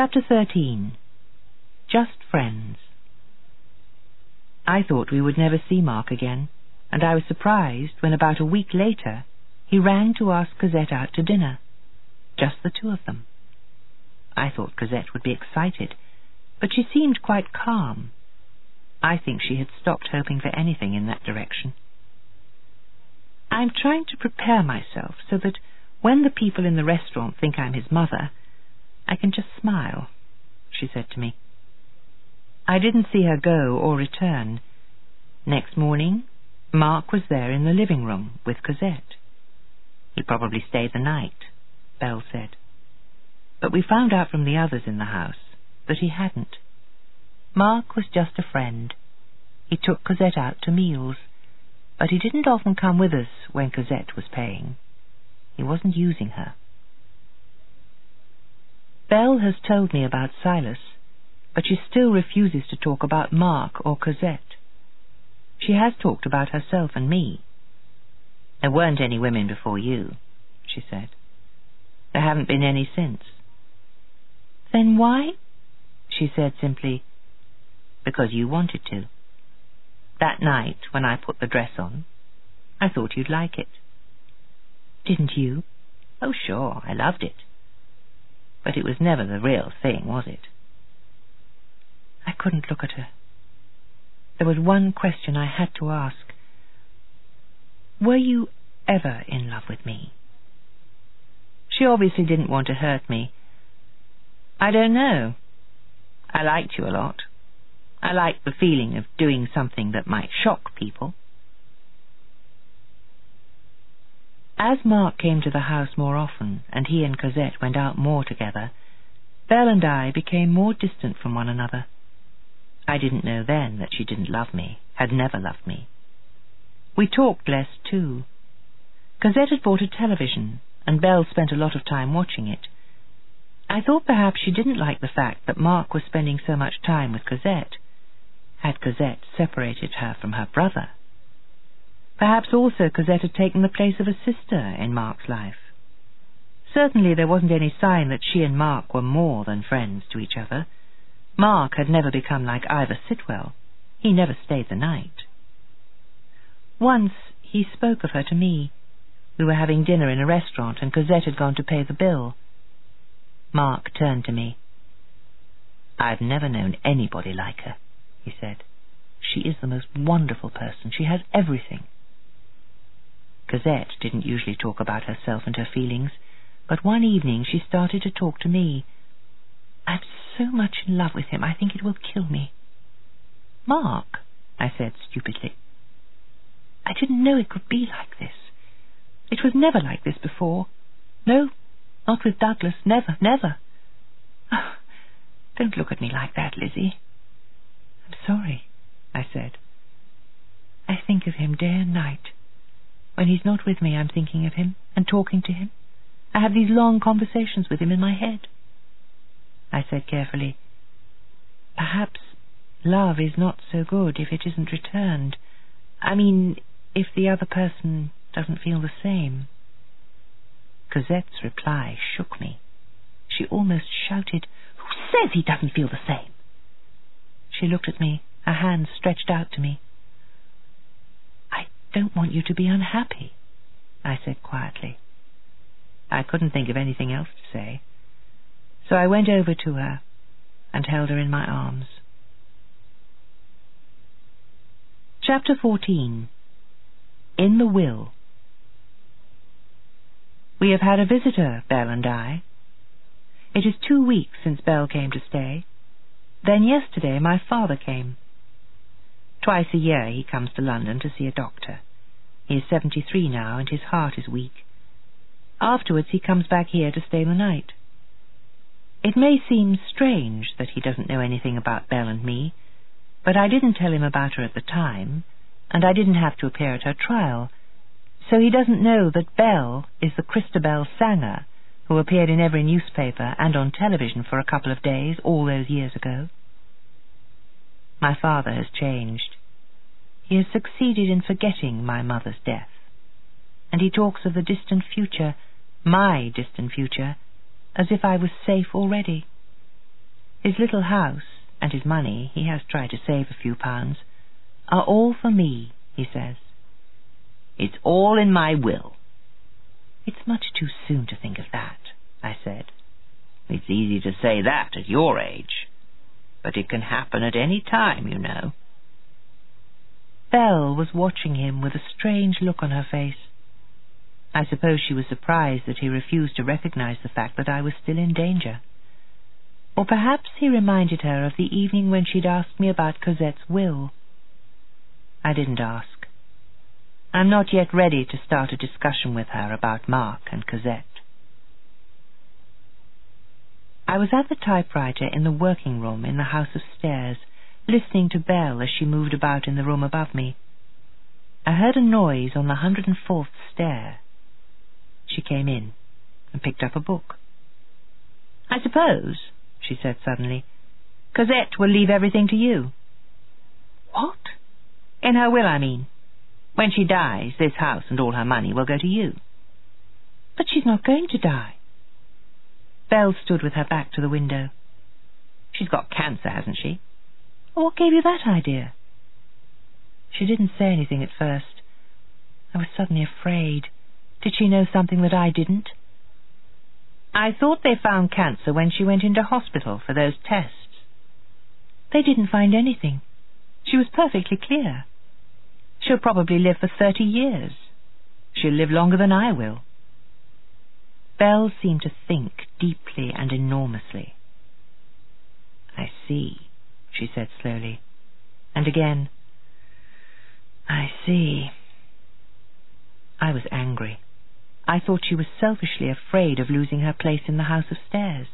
Chapter 13 Just Friends I thought we would never see Mark again, and I was surprised when about a week later he rang to ask Cosette out to dinner. Just the two of them. I thought Cosette would be excited, but she seemed quite calm. I think she had stopped hoping for anything in that direction. I'm trying to prepare myself so that when the people in the restaurant think I'm his mother, I can just smile, she said to me. I didn't see her go or return. Next morning, Mark was there in the living room with Cosette. He probably stayed the night, Belle said. But we found out from the others in the house that he hadn't. Mark was just a friend. He took Cosette out to meals, but he didn't often come with us when Cosette was paying. He wasn't using her. Belle has told me about Silas, but she still refuses to talk about Mark or Cosette. She has talked about herself and me. There weren't any women before you, she said. There haven't been any since. Then why? She said simply, because you wanted to. That night, when I put the dress on, I thought you'd like it. Didn't you? Oh, sure, I loved it. But it was never the real thing, was it? I couldn't look at her. There was one question I had to ask. Were you ever in love with me? She obviously didn't want to hurt me. I don't know. I liked you a lot. I liked the feeling of doing something that might shock people. As Mark came to the house more often, and he and Cosette went out more together, Belle and I became more distant from one another. I didn't know then that she didn't love me, had never loved me. We talked less, too. Cosette had bought a television, and Belle spent a lot of time watching it. I thought perhaps she didn't like the fact that Mark was spending so much time with Cosette. Had Cosette separated her from her brother? Perhaps also Cosette had taken the place of a sister in Mark's life. Certainly there wasn't any sign that she and Mark were more than friends to each other. Mark had never become like Ivor Sitwell. He never stayed the night. Once he spoke of her to me. We were having dinner in a restaurant and Cosette had gone to pay the bill. Mark turned to me. I've never known anybody like her, he said. She is the most wonderful person. She has everything. Cosette didn't usually talk about herself and her feelings, but one evening she started to talk to me. I'm so much in love with him, I think it will kill me. Mark, I said stupidly. I didn't know it could be like this. It was never like this before. No, not with Douglas. Never, never. Oh, don't look at me like that, Lizzie. I'm sorry, I said. I think of him day and night. When he's not with me, I'm thinking of him and talking to him. I have these long conversations with him in my head. I said carefully, Perhaps love is not so good if it isn't returned. I mean, if the other person doesn't feel the same. Cosette's reply shook me. She almost shouted, Who says he doesn't feel the same? She looked at me, her hands stretched out to me don't want you to be unhappy, I said quietly. I couldn't think of anything else to say, so I went over to her and held her in my arms. Chapter 14 In the Will We have had a visitor, Belle and I. It is two weeks since Belle came to stay. Then yesterday my father came. Twice a year he comes to London to see a doctor. He is seventy-three now, and his heart is weak. Afterwards he comes back here to stay the night. It may seem strange that he doesn't know anything about Belle and me, but I didn't tell him about her at the time, and I didn't have to appear at her trial, so he doesn't know that Belle is the Christabel Sanger who appeared in every newspaper and on television for a couple of days all those years ago. My father has changed. He has succeeded in forgetting my mother's death, and he talks of the distant future, my distant future, as if I was safe already. His little house and his money, he has tried to save a few pounds, are all for me, he says. It's all in my will. It's much too soon to think of that, I said. It's easy to say that at your age. But it can happen at any time, you know. Belle was watching him with a strange look on her face. I suppose she was surprised that he refused to recognize the fact that I was still in danger. Or perhaps he reminded her of the evening when she'd asked me about Cosette's will. I didn't ask. I'm not yet ready to start a discussion with her about Mark and Cosette. I was at the typewriter in the working room in the house of stairs, listening to Belle as she moved about in the room above me. I heard a noise on the 104th stair. She came in and picked up a book. I suppose, she said suddenly, Cosette will leave everything to you. What? In her will, I mean. When she dies, this house and all her money will go to you. But she's not going to die. Belle stood with her back to the window. She's got cancer, hasn't she? Oh, what gave you that idea? She didn't say anything at first. I was suddenly afraid. Did she know something that I didn't? I thought they found cancer when she went into hospital for those tests. They didn't find anything. She was perfectly clear. She'll probably live for thirty years. She'll live longer than I will. Bell seemed to think deeply and enormously. I see, she said slowly. And again, I see. I was angry. I thought she was selfishly afraid of losing her place in the house of stairs.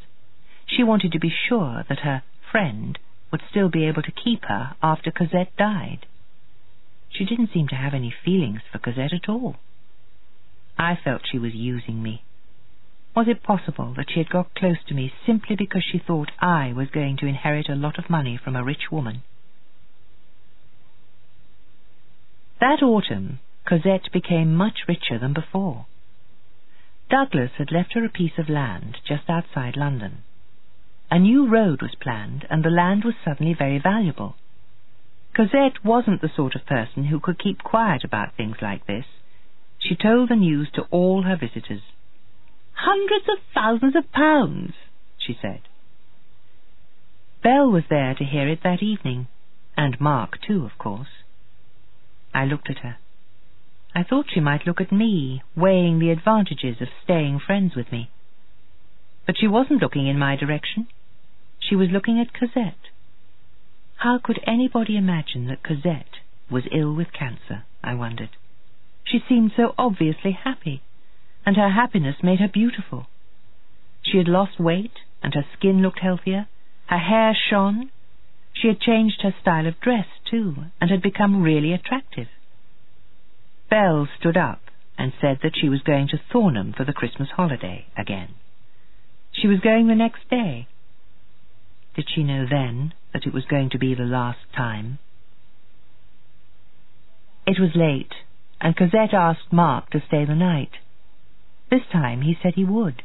She wanted to be sure that her friend would still be able to keep her after Cosette died. She didn't seem to have any feelings for Cosette at all. I felt she was using me. Was it possible that she had got close to me simply because she thought I was going to inherit a lot of money from a rich woman? That autumn, Cosette became much richer than before. Douglas had left her a piece of land just outside London. A new road was planned, and the land was suddenly very valuable. Cosette wasn't the sort of person who could keep quiet about things like this. She told the news to all her visitors. Hundreds of thousands of pounds, she said. Belle was there to hear it that evening, and Mark too, of course. I looked at her. I thought she might look at me, weighing the advantages of staying friends with me. But she wasn't looking in my direction. She was looking at Cosette. How could anybody imagine that Cosette was ill with cancer, I wondered. She seemed so obviously happy, and her happiness made her beautiful. She had lost weight, and her skin looked healthier. Her hair shone. She had changed her style of dress, too, and had become really attractive. Belle stood up and said that she was going to Thornham for the Christmas holiday again. She was going the next day. Did she know then that it was going to be the last time? It was late, and Cosette asked Mark to stay the night. This time he said he would.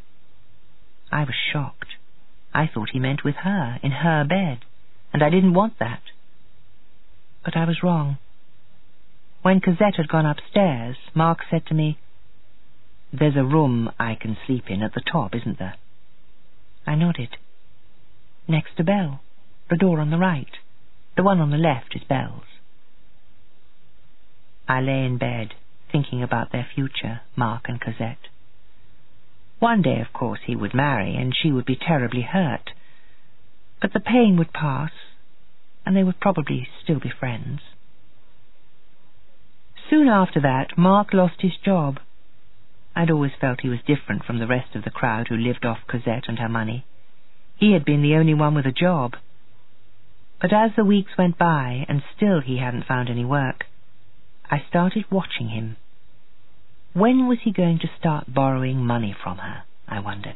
I was shocked. I thought he meant with her, in her bed, and I didn't want that. But I was wrong. When Cosette had gone upstairs, Mark said to me, There's a room I can sleep in at the top, isn't there? I nodded. Next to Belle. The door on the right. The one on the left is Belle's. I lay in bed, thinking about their future, Mark and Cosette. One day, of course, he would marry, and she would be terribly hurt. But the pain would pass, and they would probably still be friends. Soon after that, Mark lost his job. I'd always felt he was different from the rest of the crowd who lived off Cosette and her money. He had been the only one with a job. But as the weeks went by and still he hadn't found any work, I started watching him. When was he going to start borrowing money from her, I wondered.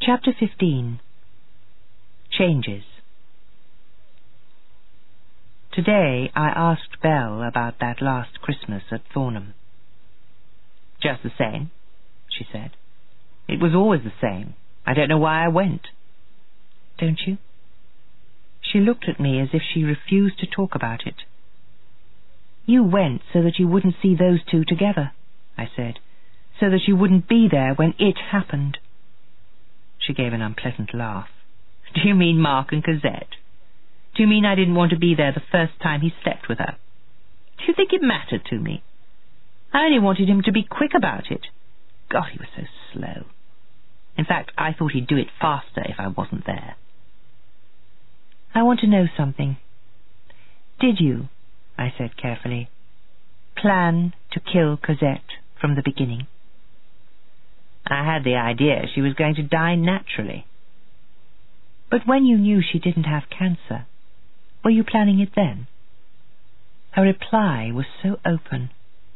Chapter 15 Changes Today I asked Belle about that last Christmas at Thornham. Just the same, she said. It was always the same. I don't know why I went. Don't you? She looked at me as if she refused to talk about it. You went so that you wouldn't see those two together, I said, so that you wouldn't be there when it happened. She gave an unpleasant laugh. Do you mean Mark and Cosette? Do you mean I didn't want to be there the first time he slept with her? Do you think it mattered to me? I only wanted him to be quick about it. God, he was so slow. In fact, I thought he'd do it faster if I wasn't there. I want to know something. Did you, I said carefully, plan to kill Cosette from the beginning? I had the idea she was going to die naturally. But when you knew she didn't have cancer, were you planning it then? Her reply was so open,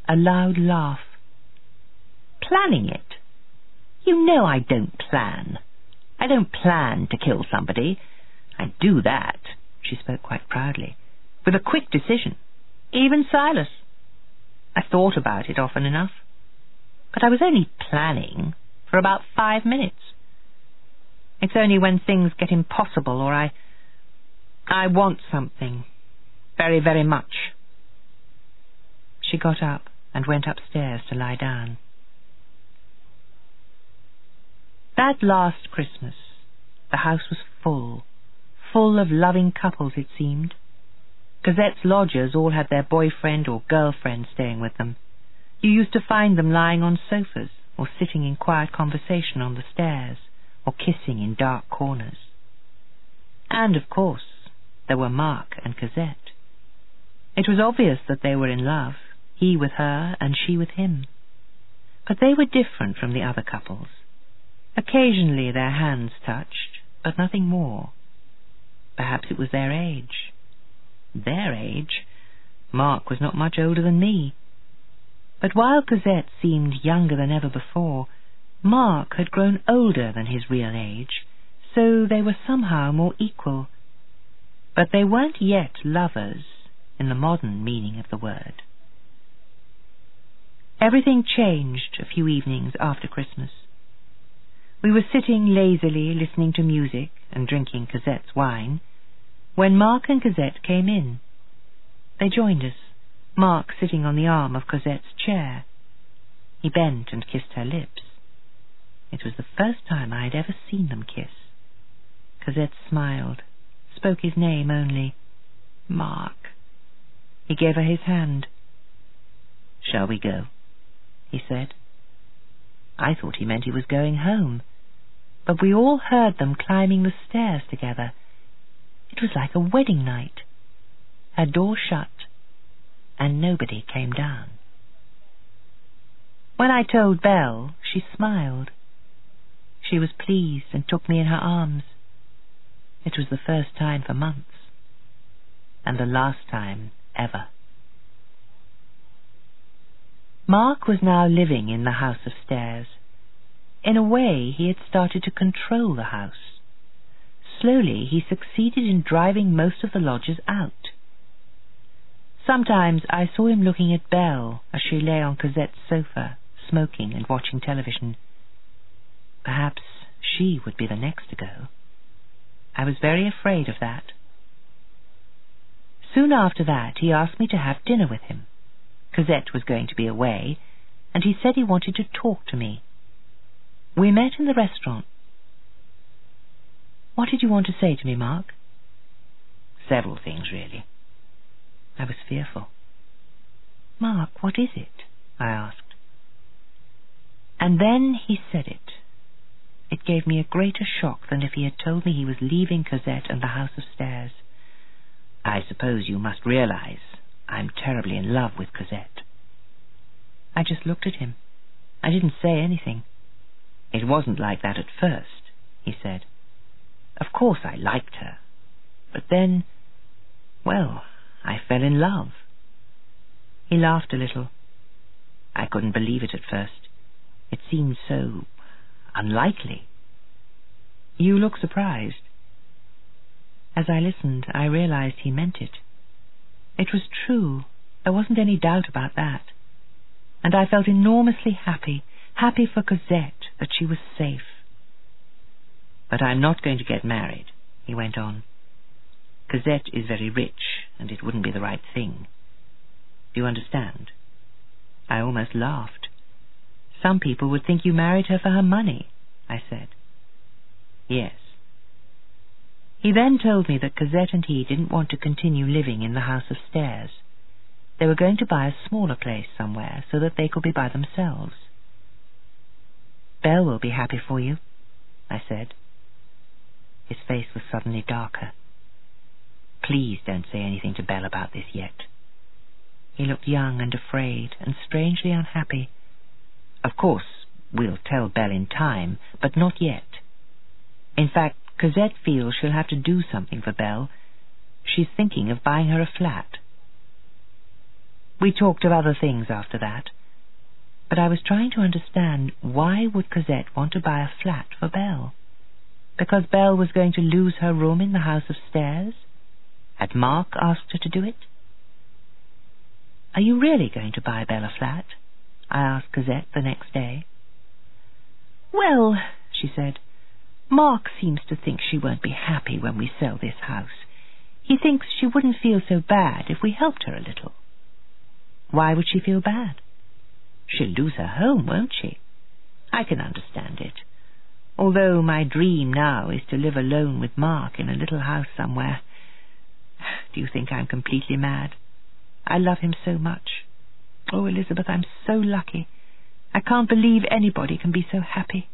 a loud laugh. Planning it? You know I don't plan. I don't plan to kill somebody. I do that, she spoke quite proudly, with a quick decision. Even Silas. I thought about it often enough. But I was only planning for about five minutes. It's only when things get impossible or I... I want something. Very, very much. She got up and went upstairs to lie down. That last Christmas, the house was full, full of loving couples, it seemed. Cosette's lodgers all had their boyfriend or girlfriend staying with them. You used to find them lying on sofas, or sitting in quiet conversation on the stairs, or kissing in dark corners. And, of course, there were Mark and Cosette. It was obvious that they were in love, he with her and she with him. But they were different from the other couples. Occasionally their hands touched, but nothing more. Perhaps it was their age. Their age? Mark was not much older than me. But while Cosette seemed younger than ever before, Mark had grown older than his real age, so they were somehow more equal. But they weren't yet lovers in the modern meaning of the word. Everything changed a few evenings after Christmas. We were sitting lazily listening to music and drinking Cosette's wine when Mark and Cosette came in. They joined us, Mark sitting on the arm of Cosette's chair. He bent and kissed her lips. It was the first time I had ever seen them kiss. Cosette smiled, spoke his name only. Mark. He gave her his hand. Shall we go? he said. I thought he meant he was going home, but we all heard them climbing the stairs together. It was like a wedding night. Her door shut, and nobody came down. When I told Belle, she smiled. She was pleased and took me in her arms. It was the first time for months, and the last time ever. Mark was now living in the house of stairs. In a way, he had started to control the house. Slowly, he succeeded in driving most of the lodgers out. Sometimes I saw him looking at Belle as she lay on Cosette's sofa, smoking and watching television. Perhaps she would be the next to go. I was very afraid of that. Soon after that, he asked me to have dinner with him. Cosette was going to be away, and he said he wanted to talk to me. We met in the restaurant. What did you want to say to me, Mark? Several things, really. I was fearful. Mark, what is it? I asked. And then he said it. It gave me a greater shock than if he had told me he was leaving Cosette and the house of stairs. I suppose you must realize I'm terribly in love with Cosette. I just looked at him. I didn't say anything. It wasn't like that at first, he said. Of course I liked her. But then, well, I fell in love. He laughed a little. I couldn't believe it at first. It seemed so unlikely. You look surprised. As I listened, I realized he meant it. It was true. There wasn't any doubt about that. And I felt enormously happy, happy for Cosette that she was safe. But I'm not going to get married, he went on. Cosette is very rich, and it wouldn't be the right thing. Do you understand? I almost laughed. Some people would think you married her for her money, I said. Yes. He then told me that Cosette and he didn't want to continue living in the house of stairs. They were going to buy a smaller place somewhere so that they could be by themselves. Belle will be happy for you, I said. His face was suddenly darker. Please don't say anything to Belle about this yet. He looked young and afraid and strangely unhappy. Of course, we'll tell Belle in time, but not yet. In fact, Cosette feels she'll have to do something for Belle. She's thinking of buying her a flat. We talked of other things after that, but I was trying to understand why would Cosette want to buy a flat for Belle? Because Belle was going to lose her room in the house of stairs? Had Mark asked her to do it? Are you really going to buy Belle a flat? I asked Cosette the next day. Well, she said, Mark seems to think she won't be happy when we sell this house. He thinks she wouldn't feel so bad if we helped her a little. Why would she feel bad? She'll lose her home, won't she? I can understand it. Although my dream now is to live alone with Mark in a little house somewhere. Do you think I'm completely mad? I love him so much. Oh, Elizabeth, I'm so lucky. I can't believe anybody can be so happy.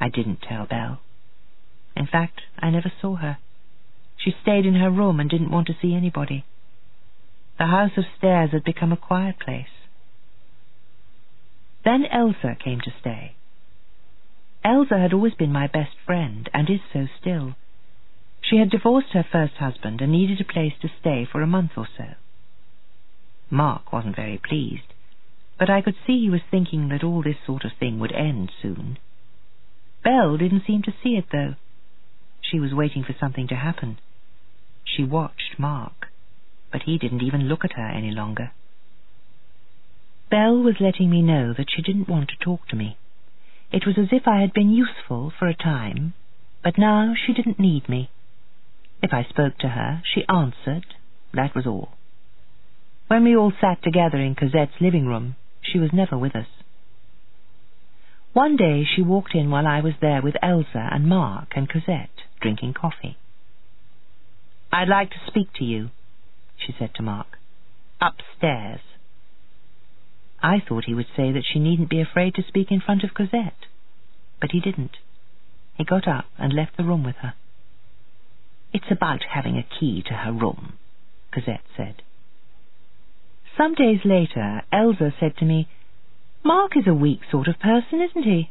I didn't tell Belle. In fact, I never saw her. She stayed in her room and didn't want to see anybody. The house of stairs had become a quiet place. Then Elsa came to stay. Elsa had always been my best friend, and is so still. She had divorced her first husband and needed a place to stay for a month or so. Mark wasn't very pleased, but I could see he was thinking that all this sort of thing would end soon. Belle didn't seem to see it, though. She was waiting for something to happen. She watched Mark, but he didn't even look at her any longer. Belle was letting me know that she didn't want to talk to me. It was as if I had been useful for a time, but now she didn't need me. If I spoke to her, she answered. That was all. When we all sat together in Cosette's living room, she was never with us. One day she walked in while I was there with Elsa and Mark and Cosette, drinking coffee. I'd like to speak to you, she said to Mark. Upstairs. I thought he would say that she needn't be afraid to speak in front of Cosette, but he didn't. He got up and left the room with her. It's about having a key to her room, Cosette said. Some days later, Elsa said to me, Mark is a weak sort of person, isn't he?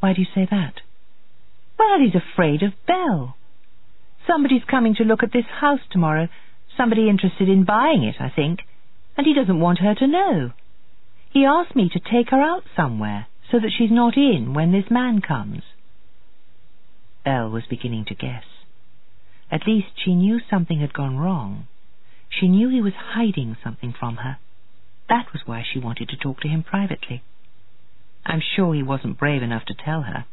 Why do you say that? Well, he's afraid of Belle. Somebody's coming to look at this house tomorrow, somebody interested in buying it, I think, and he doesn't want her to know. He asked me to take her out somewhere so that she's not in when this man comes. Belle was beginning to guess. At least she knew something had gone wrong. She knew he was hiding something from her. That was why she wanted to talk to him privately. I'm sure he wasn't brave enough to tell her.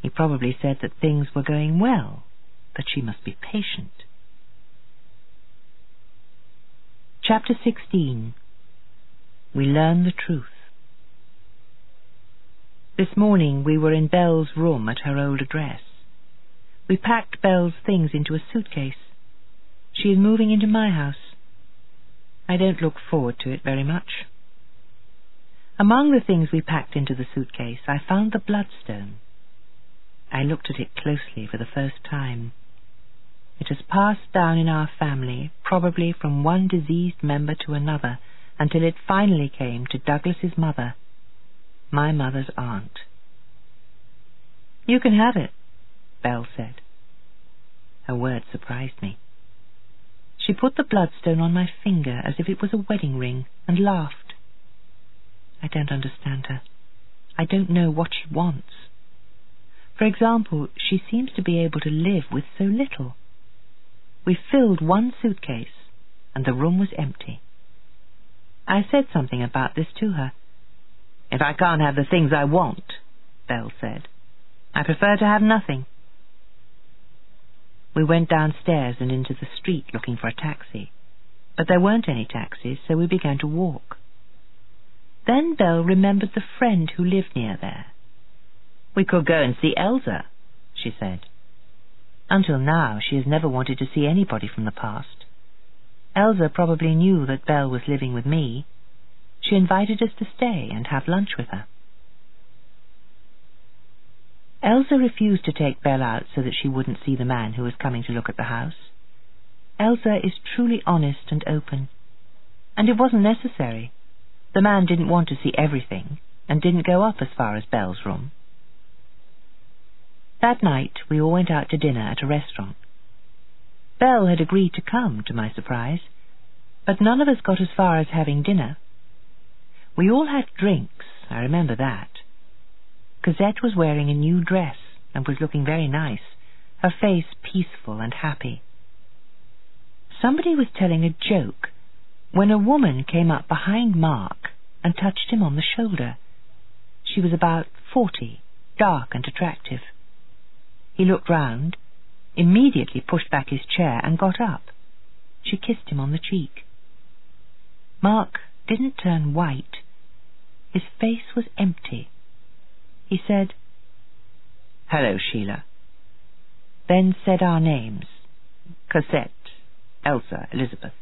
He probably said that things were going well, but she must be patient. Chapter 16 We Learn the Truth This morning we were in Belle's room at her old address. We packed Belle's things into a suitcase. She is moving into my house. I don't look forward to it very much. Among the things we packed into the suitcase, I found the bloodstone. I looked at it closely for the first time. It has passed down in our family, probably from one diseased member to another, until it finally came to Douglas's mother, my mother's aunt. You can have it, Belle said. Her words surprised me. She put the bloodstone on my finger as if it was a wedding ring and laughed. I don't understand her. I don't know what she wants. For example, she seems to be able to live with so little. We filled one suitcase, and the room was empty. I said something about this to her. If I can't have the things I want, Belle said, I prefer to have nothing. We went downstairs and into the street looking for a taxi, but there weren't any taxis, so we began to walk. Then Belle remembered the friend who lived near there. We could go and see Elsa, she said. Until now, she has never wanted to see anybody from the past. Elsa probably knew that Belle was living with me. She invited us to stay and have lunch with her. Elsa refused to take Belle out so that she wouldn't see the man who was coming to look at the house. Elsa is truly honest and open, and it wasn't necessary. The man didn't want to see everything and didn't go up as far as Belle's room. That night we all went out to dinner at a restaurant. Belle had agreed to come, to my surprise, but none of us got as far as having dinner. We all had drinks, I remember that. Cosette was wearing a new dress and was looking very nice, her face peaceful and happy. Somebody was telling a joke when a woman came up behind Mark and touched him on the shoulder. She was about forty, dark and attractive. He looked round, immediately pushed back his chair and got up. She kissed him on the cheek. Mark didn't turn white. His face was empty. He said, Hello, Sheila. Then said our names, Cosette, Elsa, Elizabeth.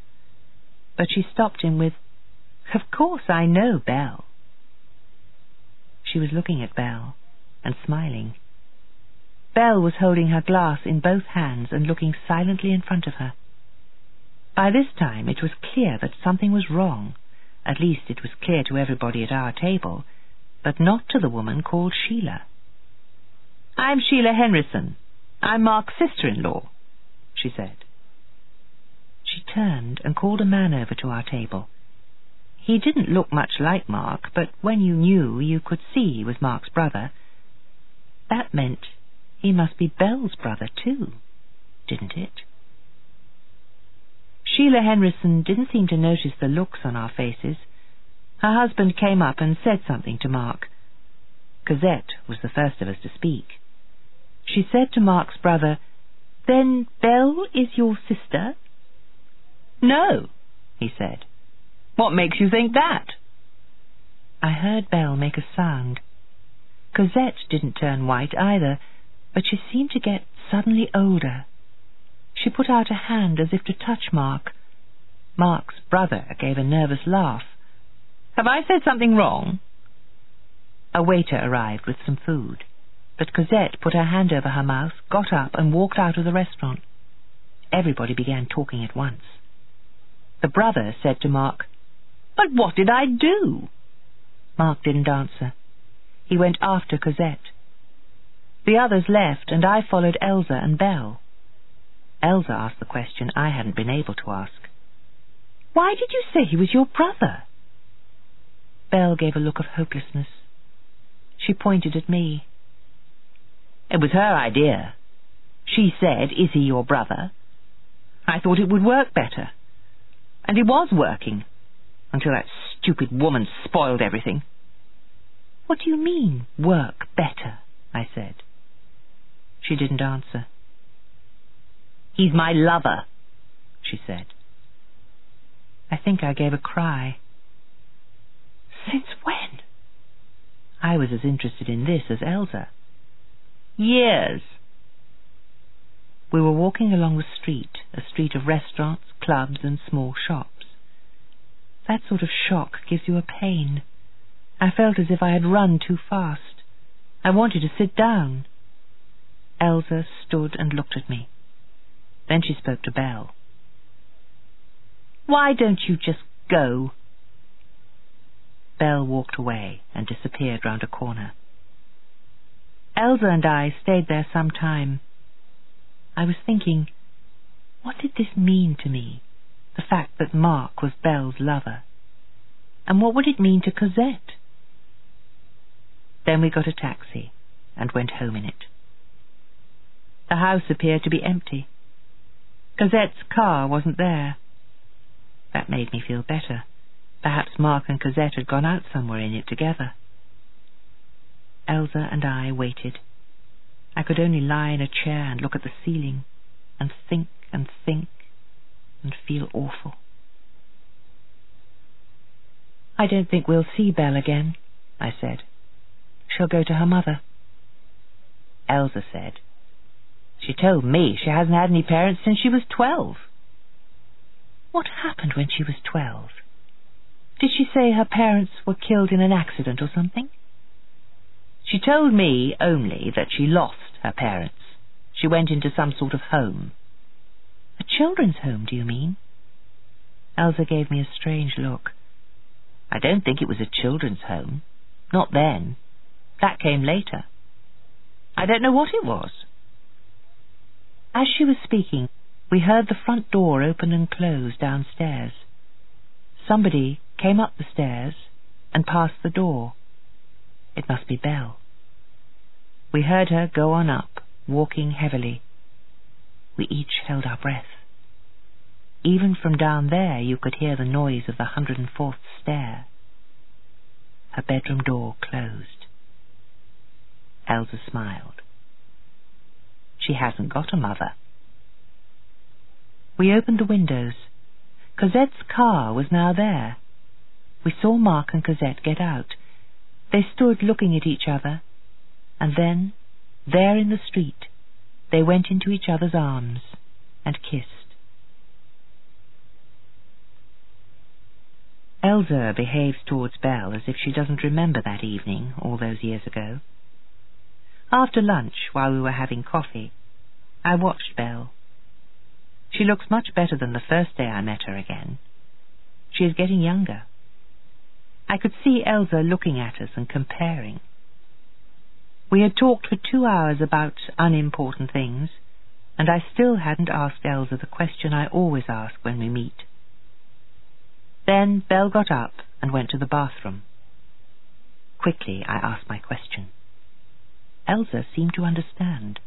But she stopped him with, Of course I know Belle. She was looking at Belle and smiling. Belle was holding her glass in both hands and looking silently in front of her. By this time it was clear that something was wrong. At least it was clear to everybody at our table, but not to the woman called Sheila. I'm Sheila Henrison. I'm Mark's sister-in-law, she said. She turned and called a man over to our table. He didn't look much like Mark, but when you knew, you could see he was Mark's brother. That meant he must be Belle's brother, too, didn't it? Sheila Henrison didn't seem to notice the looks on our faces. Her husband came up and said something to Mark. Cosette was the first of us to speak. She said to Mark's brother, Then Belle is your sister? No, he said. What makes you think that? I heard Belle make a sound. Cosette didn't turn white either, but she seemed to get suddenly older. She put out a hand as if to touch Mark. Mark's brother gave a nervous laugh. Have I said something wrong? A waiter arrived with some food, but Cosette put her hand over her mouth, got up, and walked out of the restaurant. Everybody began talking at once. The brother said to Mark, But what did I do? Mark didn't answer. He went after Cosette. The others left, and I followed Elsa and Belle. Elsa asked the question I hadn't been able to ask. Why did you say he was your brother? Belle gave a look of hopelessness. She pointed at me. It was her idea. She said, Is he your brother? I thought it would work better. And it was working, until that stupid woman spoiled everything. What do you mean, work better? I said. She didn't answer. He's my lover, she said. I think I gave a cry. Since when? I was as interested in this as Elsa. Years. We were walking along the street, a street of restaurants, clubs, and small shops. That sort of shock gives you a pain. I felt as if I had run too fast. I wanted to sit down. Elsa stood and looked at me. Then she spoke to Belle. Why don't you just go? Belle walked away and disappeared round a corner. Elsa and I stayed there some time. I was thinking, what did this mean to me, the fact that Mark was Belle's lover? And what would it mean to Cosette? Then we got a taxi and went home in it. The house appeared to be empty. Cosette's car wasn't there. That made me feel better. Perhaps Mark and Cosette had gone out somewhere in it together. Elsa and I waited. I could only lie in a chair and look at the ceiling and think and think and feel awful. I don't think we'll see Belle again, I said. She'll go to her mother. Elsa said, She told me she hasn't had any parents since she was twelve. What happened when she was twelve? Did she say her parents were killed in an accident or something? She told me only that she lost her parents. She went into some sort of home. A children's home, do you mean? Elsa gave me a strange look. I don't think it was a children's home. Not then. That came later. I don't know what it was. As she was speaking, we heard the front door open and close downstairs. Somebody came up the stairs and past the door. It must be Belle. We heard her go on up, walking heavily. We each held our breath. Even from down there you could hear the noise of the 104th stair. Her bedroom door closed. Elsa smiled. She hasn't got a mother. We opened the windows. Cosette's car was now there. We saw Mark and Cosette get out. They stood looking at each other, and then, there in the street, they went into each other's arms and kissed. Elsa behaves towards Belle as if she doesn't remember that evening all those years ago. After lunch, while we were having coffee, I watched Belle. She looks much better than the first day I met her again. She is getting younger. I could see Elsa looking at us and comparing. We had talked for two hours about unimportant things, and I still hadn't asked Elsa the question I always ask when we meet. Then Belle got up and went to the bathroom. Quickly I asked my question. Elsa seemed to understand.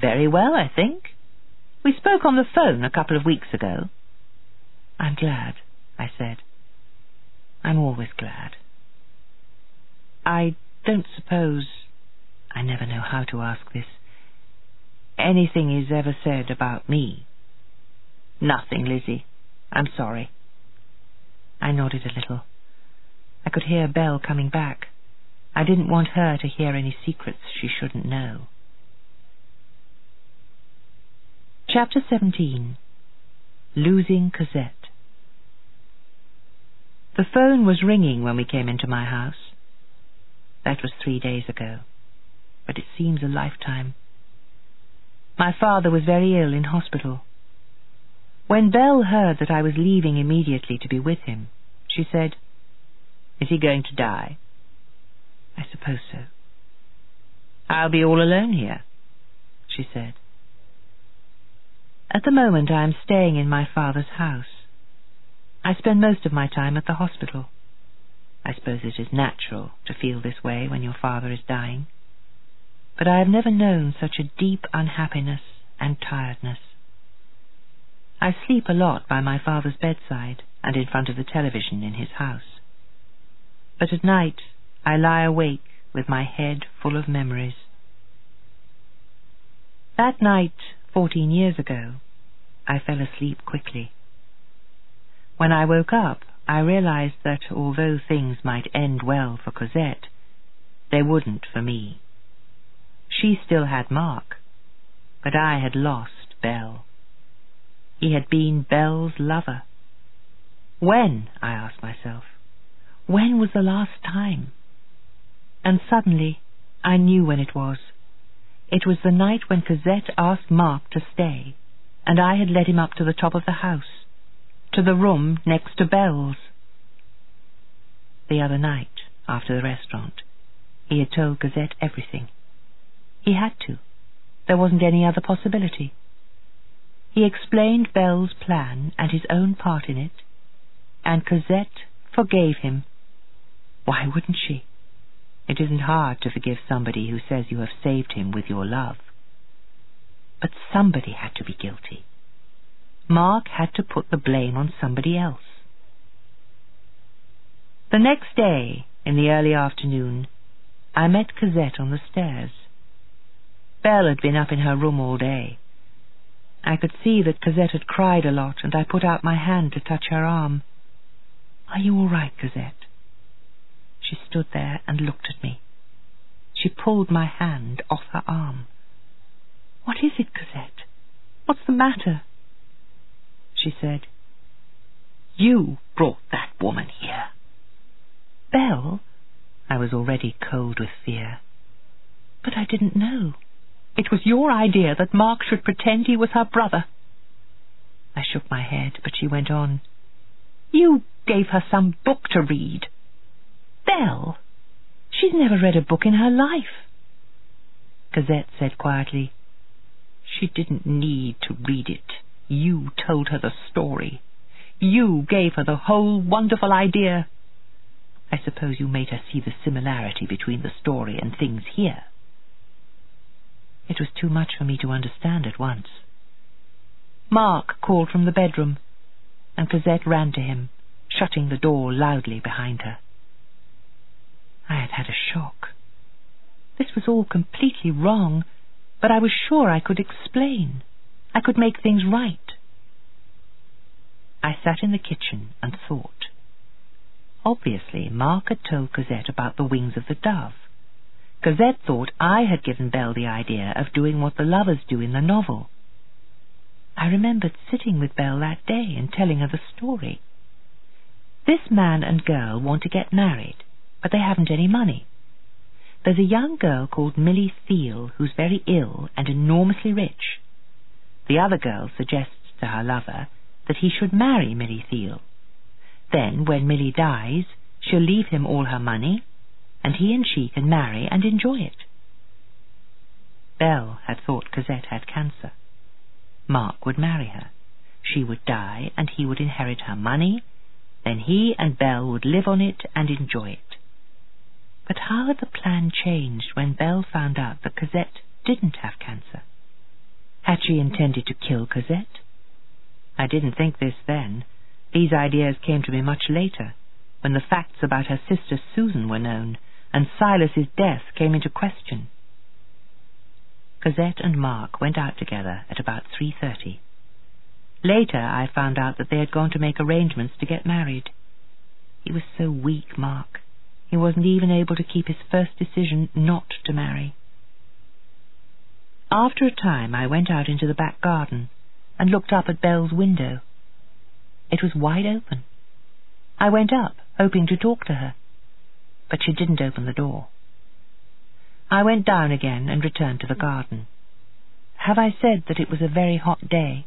Very well, I think. We spoke on the phone a couple of weeks ago. I'm glad, I said. I'm always glad. I don't suppose, I never know how to ask this, anything is ever said about me. Nothing, Lizzie. I'm sorry. I nodded a little. I could hear Belle coming back. I didn't want her to hear any secrets she shouldn't know. Chapter 17 Losing Cosette The phone was ringing when we came into my house. That was three days ago, but it seems a lifetime. My father was very ill in hospital. When Belle heard that I was leaving immediately to be with him, she said, Is he going to die? I suppose so. I'll be all alone here, she said. At the moment I am staying in my father's house. I spend most of my time at the hospital. I suppose it is natural to feel this way when your father is dying. But I have never known such a deep unhappiness and tiredness. I sleep a lot by my father's bedside and in front of the television in his house. But at night I lie awake with my head full of memories. That night, fourteen years ago, I fell asleep quickly. When I woke up, I realized that although things might end well for Cosette, they wouldn't for me. She still had Mark, but I had lost Belle. He had been Belle's lover. When, I asked myself, when was the last time? And suddenly I knew when it was. It was the night when Cosette asked Mark to stay, and I had led him up to the top of the house to the room next to Belle's. The other night, after the restaurant, he had told Cosette everything. He had to. There wasn't any other possibility. He explained Belle's plan and his own part in it, and Cosette forgave him. Why wouldn't she? It isn't hard to forgive somebody who says you have saved him with your love. But somebody had to be guilty. Mark had to put the blame on somebody else. The next day, in the early afternoon, I met Cosette on the stairs. Belle had been up in her room all day. I could see that Cosette had cried a lot, and I put out my hand to touch her arm. Are you all right, Cosette? She stood there and looked at me. She pulled my hand off her arm. What is it, Cosette? What's the matter? She said, You brought that woman here. Belle? I was already cold with fear. But I didn't know. It was your idea that Mark should pretend he was her brother. I shook my head, but she went on. You gave her some book to read. Belle, she's never read a book in her life. Cosette said quietly, She didn't need to read it. You told her the story. You gave her the whole wonderful idea. I suppose you made her see the similarity between the story and things here. It was too much for me to understand at once. Mark called from the bedroom, and Cosette ran to him, shutting the door loudly behind her. I had had a shock. This was all completely wrong, but I was sure I could explain. I could make things right. I sat in the kitchen and thought. Obviously, Mark had told Cosette about the wings of the dove. Cosette thought I had given Belle the idea of doing what the lovers do in the novel. I remembered sitting with Belle that day and telling her the story. This man and girl want to get married, but they haven't any money. There's a young girl called Milly Theale who's very ill and enormously rich. The other girl suggests to her lover that he should marry Milly Theale. Then, when Milly dies, she'll leave him all her money and he and she can marry and enjoy it. Belle had thought Cosette had cancer. Mark would marry her. She would die, and he would inherit her money. Then he and Belle would live on it and enjoy it. But how had the plan changed when Belle found out that Cosette didn't have cancer? Had she intended to kill Cosette? I didn't think this then. These ideas came to me much later, when the facts about her sister Susan were known, and Silas's death came into question. Cosette and Mark went out together at about 3.30. Later I found out that they had gone to make arrangements to get married. He was so weak, Mark. He wasn't even able to keep his first decision not to marry. After a time I went out into the back garden and looked up at Belle's window. It was wide open. I went up, hoping to talk to her but she didn't open the door. I went down again and returned to the garden. Have I said that it was a very hot day?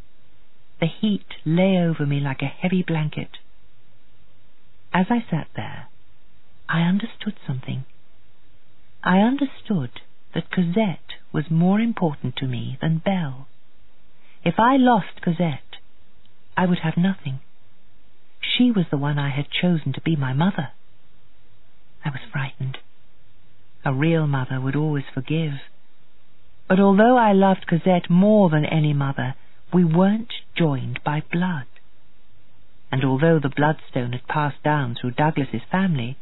The heat lay over me like a heavy blanket. As I sat there, I understood something. I understood that Cosette was more important to me than Belle. If I lost Cosette, I would have nothing. She was the one I had chosen to be my mother. I was frightened. A real mother would always forgive. But although I loved Cosette more than any mother, we weren't joined by blood. And although the bloodstone had passed down through Douglas's family,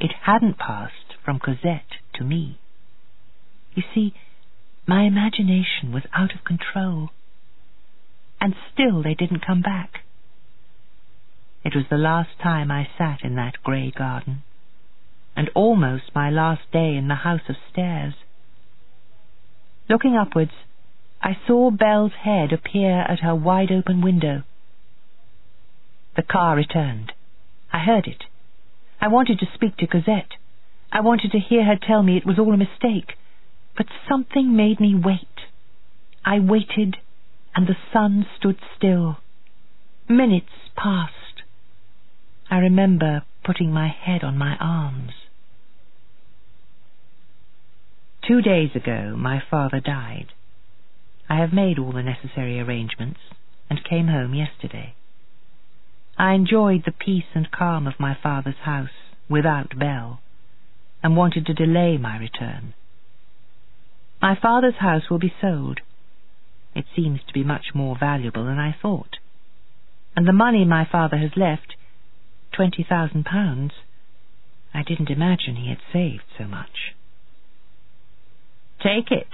it hadn't passed from Cosette to me. You see, my imagination was out of control. And still they didn't come back. It was the last time I sat in that grey garden and almost my last day in the house of stairs. Looking upwards, I saw Belle's head appear at her wide open window. The car returned. I heard it. I wanted to speak to Cosette. I wanted to hear her tell me it was all a mistake. But something made me wait. I waited, and the sun stood still. Minutes passed. I remember putting my head on my arms. Two days ago my father died. I have made all the necessary arrangements and came home yesterday. I enjoyed the peace and calm of my father's house without Bell, and wanted to delay my return. My father's house will be sold. It seems to be much more valuable than I thought. And the money my father has left, twenty thousand pounds, I didn't imagine he had saved so much. Take it,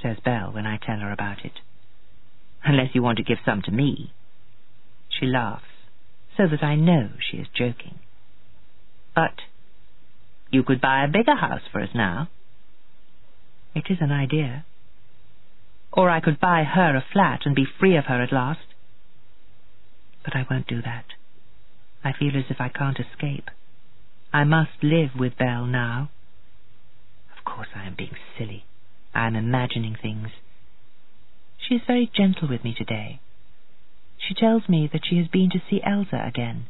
says Bell when I tell her about it. Unless you want to give some to me. She laughs, so that I know she is joking. But you could buy a bigger house for us now. It is an idea. Or I could buy her a flat and be free of her at last. But I won't do that. I feel as if I can't escape. I must live with Belle now. Of course I am being silly. I am imagining things. She is very gentle with me today. She tells me that she has been to see Elsa again,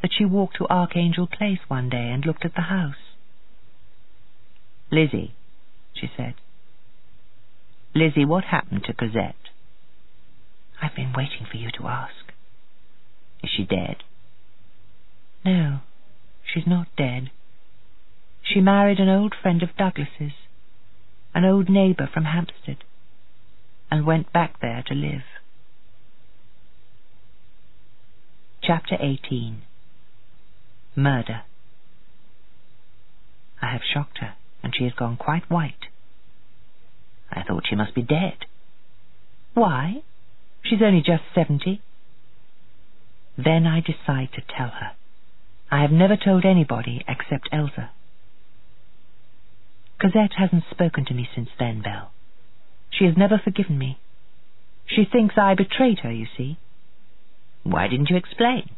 that she walked to Archangel Place one day and looked at the house. Lizzie, she said. Lizzie, what happened to Cosette? I've been waiting for you to ask. Is she dead? No, she's not dead. She married an old friend of Douglas's, an old neighbour from Hampstead, and went back there to live. Chapter 18 Murder I have shocked her, and she has gone quite white. I thought she must be dead. Why? She's only just seventy. Then I decide to tell her. I have never told anybody except Elsa. Cosette hasn't spoken to me since then, Belle. She has never forgiven me. She thinks I betrayed her, you see. Why didn't you explain?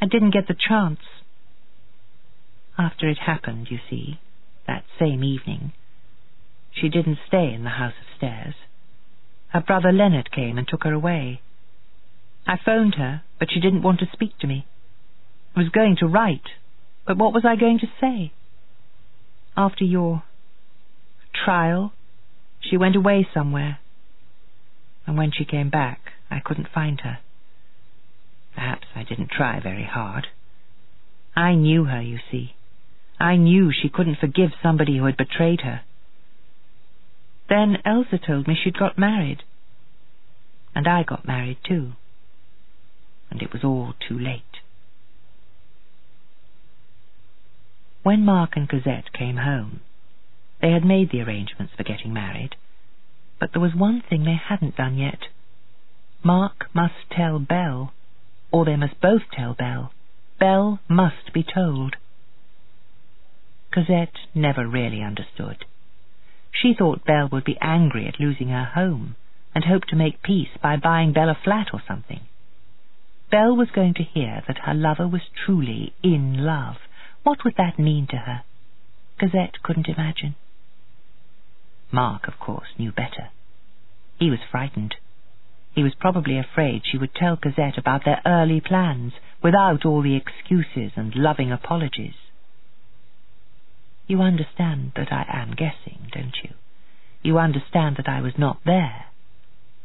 I didn't get the chance. After it happened, you see, that same evening, she didn't stay in the house of stairs. Her brother Leonard came and took her away. I phoned her, but she didn't want to speak to me. I was going to write, but what was I going to say? After your trial, she went away somewhere, and when she came back, I couldn't find her. Perhaps I didn't try very hard. I knew her, you see. I knew she couldn't forgive somebody who had betrayed her. Then Elsa told me she'd got married. And I got married too. And it was all too late. When Mark and Cosette came home, they had made the arrangements for getting married, but there was one thing they hadn't done yet. Mark must tell Belle, or they must both tell Belle. Belle must be told. Cosette never really understood. She thought Belle would be angry at losing her home, and hoped to make peace by buying Belle a flat or something. Belle was going to hear that her lover was truly in love. What would that mean to her? Cosette couldn't imagine. Mark, of course, knew better. He was frightened. He was probably afraid she would tell Cosette about their early plans without all the excuses and loving apologies. You understand that I am guessing, don't you? You understand that I was not there,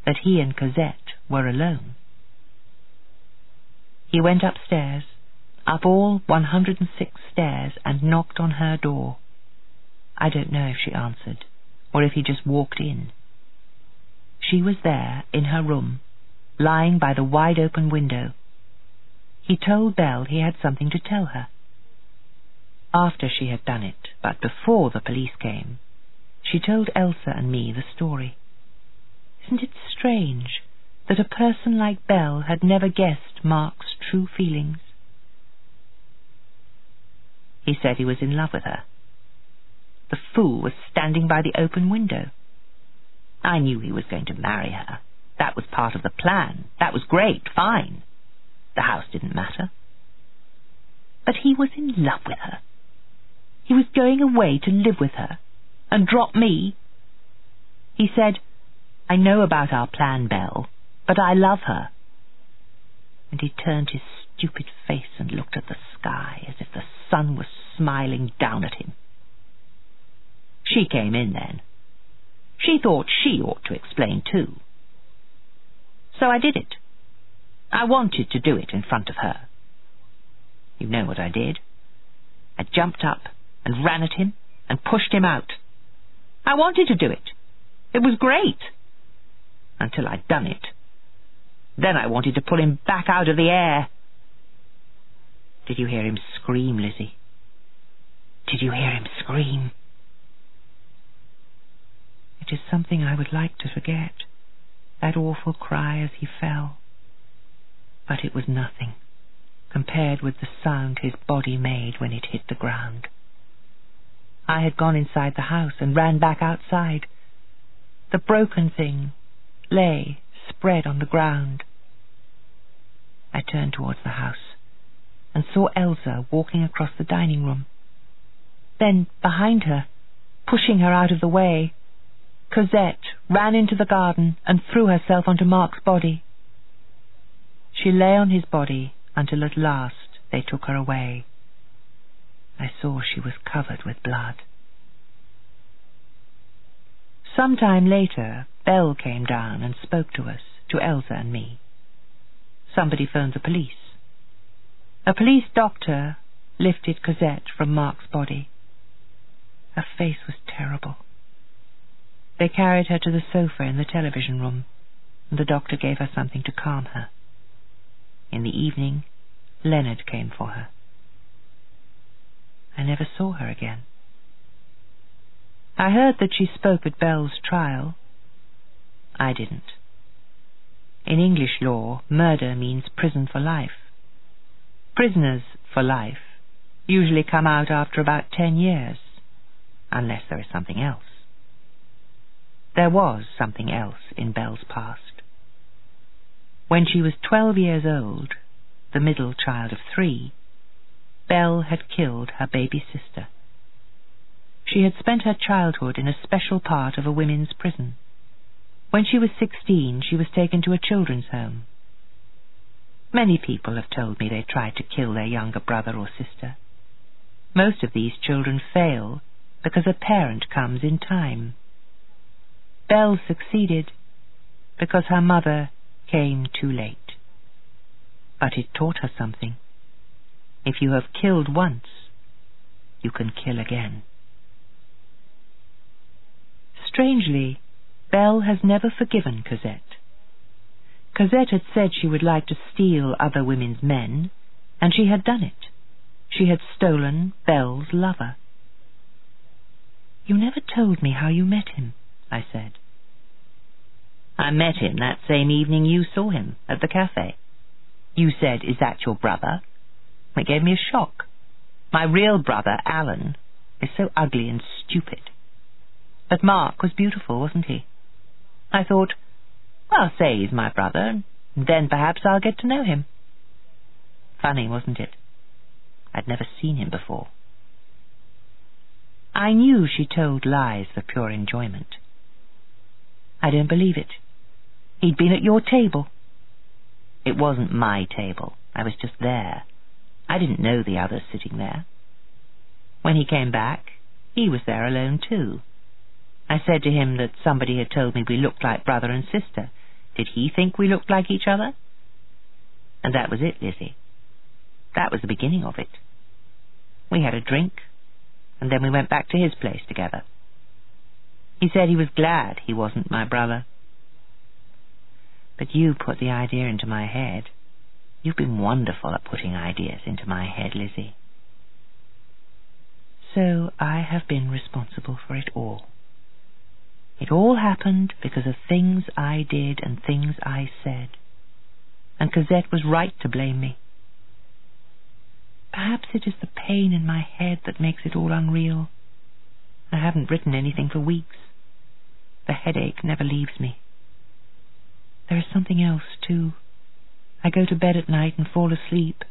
that he and Cosette were alone. He went upstairs, up all 106 stairs, and knocked on her door. I don't know if she answered, or if he just walked in. She was there, in her room, lying by the wide-open window. He told Belle he had something to tell her after she had done it, but before the police came, she told Elsa and me the story. Isn't it strange that a person like Belle had never guessed Mark's true feelings? He said he was in love with her. The fool was standing by the open window. I knew he was going to marry her. That was part of the plan. That was great, fine. The house didn't matter. But he was in love with her. He was going away to live with her and drop me. He said, I know about our plan, Belle, but I love her. And he turned his stupid face and looked at the sky as if the sun was smiling down at him. She came in then. She thought she ought to explain too. So I did it. I wanted to do it in front of her. You know what I did. I jumped up and ran at him and pushed him out. I wanted to do it. It was great. Until I'd done it. Then I wanted to pull him back out of the air. Did you hear him scream, Lizzie? Did you hear him scream? Is something I would like to forget, that awful cry as he fell. But it was nothing compared with the sound his body made when it hit the ground. I had gone inside the house and ran back outside. The broken thing lay spread on the ground. I turned towards the house and saw Elsa walking across the dining room. Then, behind her, pushing her out of the way, Cosette ran into the garden and threw herself onto Mark's body. She lay on his body until at last they took her away. I saw she was covered with blood. Some time later, Belle came down and spoke to us, to Elsa and me. Somebody phoned the police. A police doctor lifted Cosette from Mark's body. Her face was terrible. They carried her to the sofa in the television room, and the doctor gave her something to calm her. In the evening, Leonard came for her. I never saw her again. I heard that she spoke at Bell's trial. I didn't. In English law, murder means prison for life. Prisoners for life usually come out after about ten years, unless there is something else. There was something else in Belle's past. When she was twelve years old, the middle child of three, Belle had killed her baby sister. She had spent her childhood in a special part of a women's prison. When she was sixteen, she was taken to a children's home. Many people have told me they tried to kill their younger brother or sister. Most of these children fail because a parent comes in time. Belle succeeded because her mother came too late. But it taught her something. If you have killed once, you can kill again. Strangely, Belle has never forgiven Cosette. Cosette had said she would like to steal other women's men, and she had done it. She had stolen Belle's lover. You never told me how you met him, I said. I met him that same evening you saw him at the cafe. You said, Is that your brother? It gave me a shock. My real brother, Alan, is so ugly and stupid. But Mark was beautiful, wasn't he? I thought, I'll say he's my brother, and then perhaps I'll get to know him. Funny, wasn't it? I'd never seen him before. I knew she told lies for pure enjoyment. I don't believe it. He'd been at your table. It wasn't my table. I was just there. I didn't know the others sitting there. When he came back, he was there alone too. I said to him that somebody had told me we looked like brother and sister. Did he think we looked like each other? And that was it, Lizzie. That was the beginning of it. We had a drink, and then we went back to his place together. He said he was glad he wasn't my brother. But you put the idea into my head. You've been wonderful at putting ideas into my head, Lizzie. So I have been responsible for it all. It all happened because of things I did and things I said. And Cosette was right to blame me. Perhaps it is the pain in my head that makes it all unreal. I haven't written anything for weeks. The headache never leaves me. There is something else, too. I go to bed at night and fall asleep,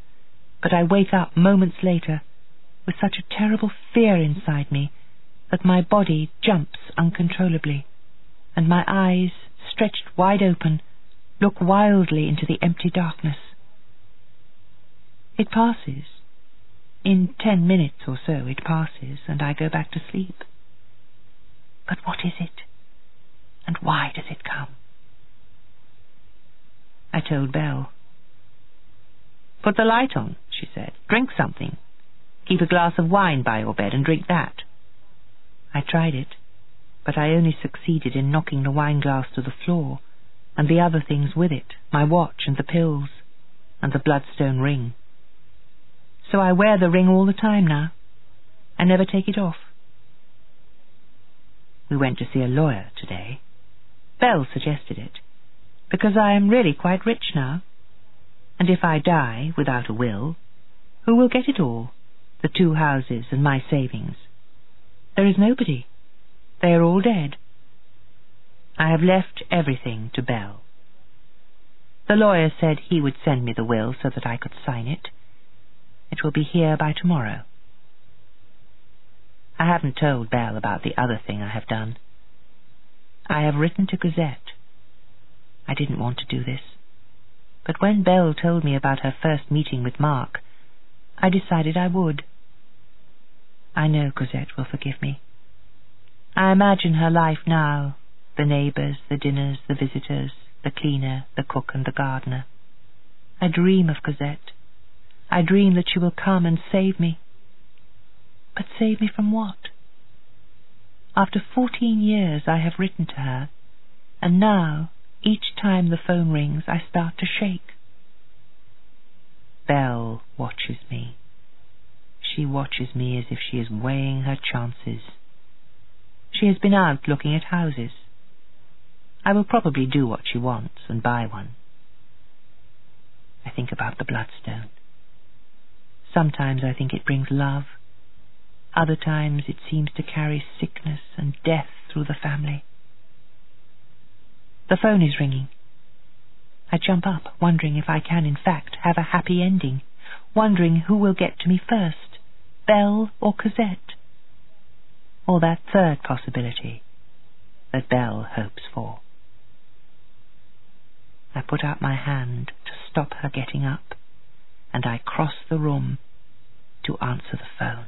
but I wake up moments later with such a terrible fear inside me that my body jumps uncontrollably, and my eyes, stretched wide open, look wildly into the empty darkness. It passes. In ten minutes or so it passes, and I go back to sleep. But what is it? And why does it come? I told Belle. Put the light on, she said. Drink something. Keep a glass of wine by your bed and drink that. I tried it, but I only succeeded in knocking the wine glass to the floor, and the other things with it, my watch and the pills, and the bloodstone ring. So I wear the ring all the time now. I never take it off. We went to see a lawyer today. Belle suggested it, because I am really quite rich now. And if I die without a will, who will get it all? The two houses and my savings. There is nobody. They are all dead. I have left everything to Bell. The lawyer said he would send me the will so that I could sign it. It will be here by tomorrow. I haven't told Bell about the other thing I have done. I have written to Cosette. I didn't want to do this. But when Belle told me about her first meeting with Mark, I decided I would. I know Cosette will forgive me. I imagine her life now, the neighbours, the dinners, the visitors, the cleaner, the cook, and the gardener. I dream of Cosette. I dream that she will come and save me. But save me from what? After fourteen years I have written to her, and now, each time the phone rings, I start to shake. Belle watches me. She watches me as if she is weighing her chances. She has been out looking at houses. I will probably do what she wants and buy one. I think about the bloodstone. Sometimes I think it brings love. Other times it seems to carry sickness and death through the family. The phone is ringing. I jump up, wondering if I can in fact have a happy ending, wondering who will get to me first, Belle or Cosette, or that third possibility that Belle hopes for. I put out my hand to stop her getting up, and I cross the room to answer the phone.